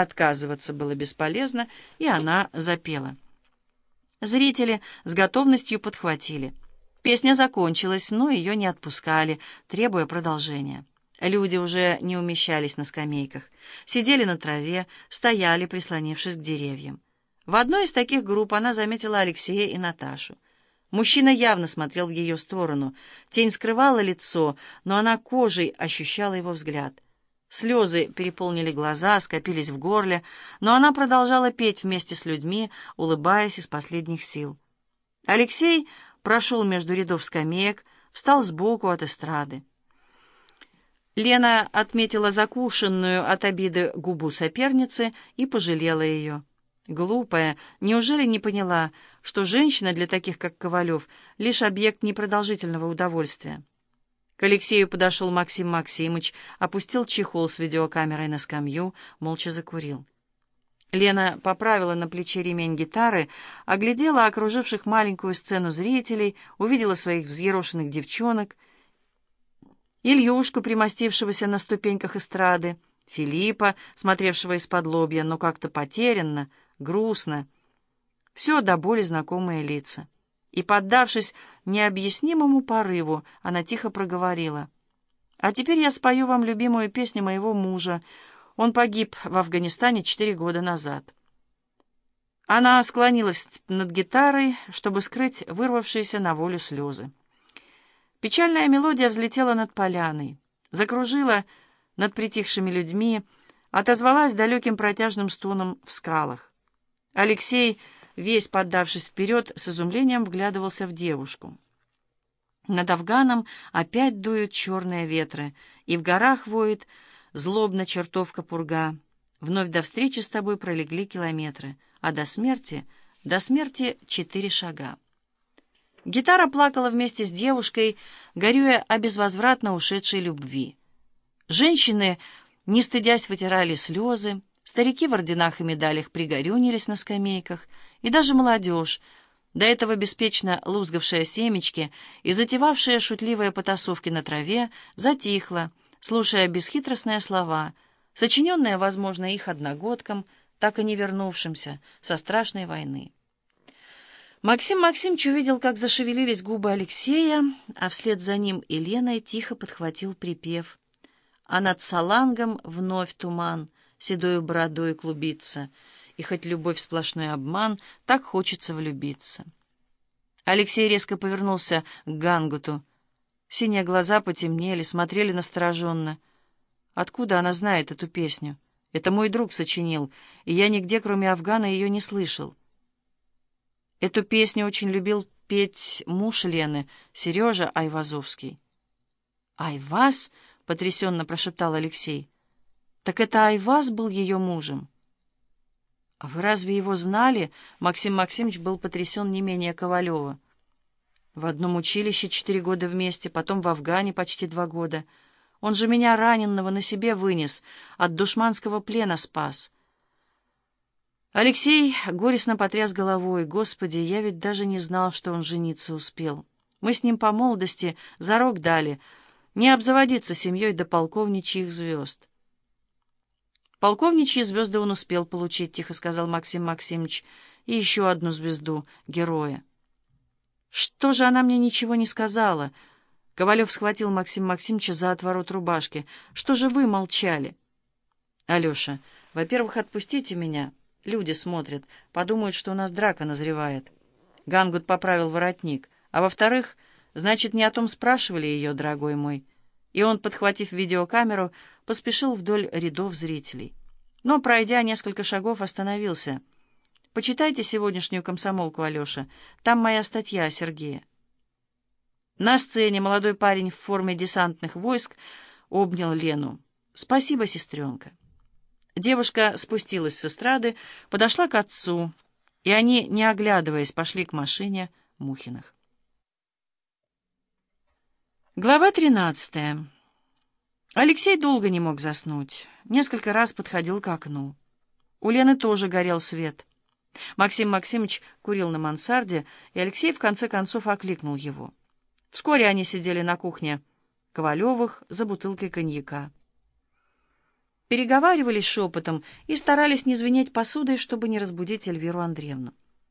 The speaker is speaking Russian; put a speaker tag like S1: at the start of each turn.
S1: Отказываться было бесполезно, и она запела. Зрители с готовностью подхватили. Песня закончилась, но ее не отпускали, требуя продолжения. Люди уже не умещались на скамейках, сидели на траве, стояли, прислонившись к деревьям. В одной из таких групп она заметила Алексея и Наташу. Мужчина явно смотрел в ее сторону. Тень скрывала лицо, но она кожей ощущала его взгляд. Слезы переполнили глаза, скопились в горле, но она продолжала петь вместе с людьми, улыбаясь из последних сил. Алексей прошел между рядов скамеек, встал сбоку от эстрады. Лена отметила закушенную от обиды губу соперницы и пожалела ее. Глупая, неужели не поняла, что женщина для таких, как Ковалев, лишь объект непродолжительного удовольствия? К Алексею подошел Максим Максимыч, опустил чехол с видеокамерой на скамью, молча закурил. Лена поправила на плече ремень гитары, оглядела окруживших маленькую сцену зрителей, увидела своих взъерошенных девчонок — Ильюшку, примостившегося на ступеньках эстрады, Филиппа, смотревшего из-под лобья, но как-то потерянно, грустно. Все до боли знакомые лица. И, поддавшись необъяснимому порыву, она тихо проговорила. «А теперь я спою вам любимую песню моего мужа. Он погиб в Афганистане четыре года назад». Она склонилась над гитарой, чтобы скрыть вырвавшиеся на волю слезы. Печальная мелодия взлетела над поляной, закружила над притихшими людьми, отозвалась далеким протяжным стоном в скалах. Алексей, весь поддавшись вперед, с изумлением вглядывался в девушку. Над Афганом опять дуют черные ветры, и в горах воет злобно чертовка пурга. Вновь до встречи с тобой пролегли километры, а до смерти, до смерти четыре шага. Гитара плакала вместе с девушкой, горюя о безвозвратно ушедшей любви. Женщины, не стыдясь, вытирали слезы, старики в орденах и медалях пригорюнились на скамейках, и даже молодежь, до этого беспечно лузгавшая семечки и затевавшая шутливые потасовки на траве, затихла, слушая бесхитростные слова, сочиненные, возможно, их одногодкам, так и не вернувшимся со страшной войны. Максим Максимович увидел, как зашевелились губы Алексея, а вслед за ним Еленой тихо подхватил припев. А над салангом вновь туман, седою бородой клубится, и хоть любовь сплошной обман, так хочется влюбиться. Алексей резко повернулся к Гангуту. Синие глаза потемнели, смотрели настороженно. Откуда она знает эту песню? Это мой друг сочинил, и я нигде, кроме Афгана, ее не слышал. Эту песню очень любил петь муж Лены, Сережа Айвазовский. «Айваз?» — потрясенно прошептал Алексей. «Так это Айваз был ее мужем?» «А вы разве его знали?» Максим Максимович был потрясен не менее Ковалева. «В одном училище четыре года вместе, потом в Афгане почти два года. Он же меня раненного на себе вынес, от душманского плена спас». Алексей горестно потряс головой. «Господи, я ведь даже не знал, что он жениться успел. Мы с ним по молодости зарок дали, не обзаводиться семьей до полковничьих звезд». «Полковничьи звезды он успел получить», — тихо сказал Максим Максимович, «и еще одну звезду героя». «Что же она мне ничего не сказала?» Ковалев схватил Максим Максимовича за отворот рубашки. «Что же вы молчали?» «Алеша, во-первых, отпустите меня». Люди смотрят, подумают, что у нас драка назревает. Гангут поправил воротник. А во-вторых, значит, не о том спрашивали ее, дорогой мой. И он, подхватив видеокамеру, поспешил вдоль рядов зрителей. Но, пройдя несколько шагов, остановился. «Почитайте сегодняшнюю комсомолку, Алеша. Там моя статья о Сергее». На сцене молодой парень в форме десантных войск обнял Лену. «Спасибо, сестренка». Девушка спустилась с эстрады, подошла к отцу, и они, не оглядываясь, пошли к машине Мухиных. Глава тринадцатая. Алексей долго не мог заснуть. Несколько раз подходил к окну. У Лены тоже горел свет. Максим Максимович курил на мансарде, и Алексей в конце концов окликнул его. Вскоре они сидели на кухне Ковалевых за бутылкой коньяка. переговаривались шепотом и старались не звенеть посудой, чтобы не разбудить Эльвиру Андреевну.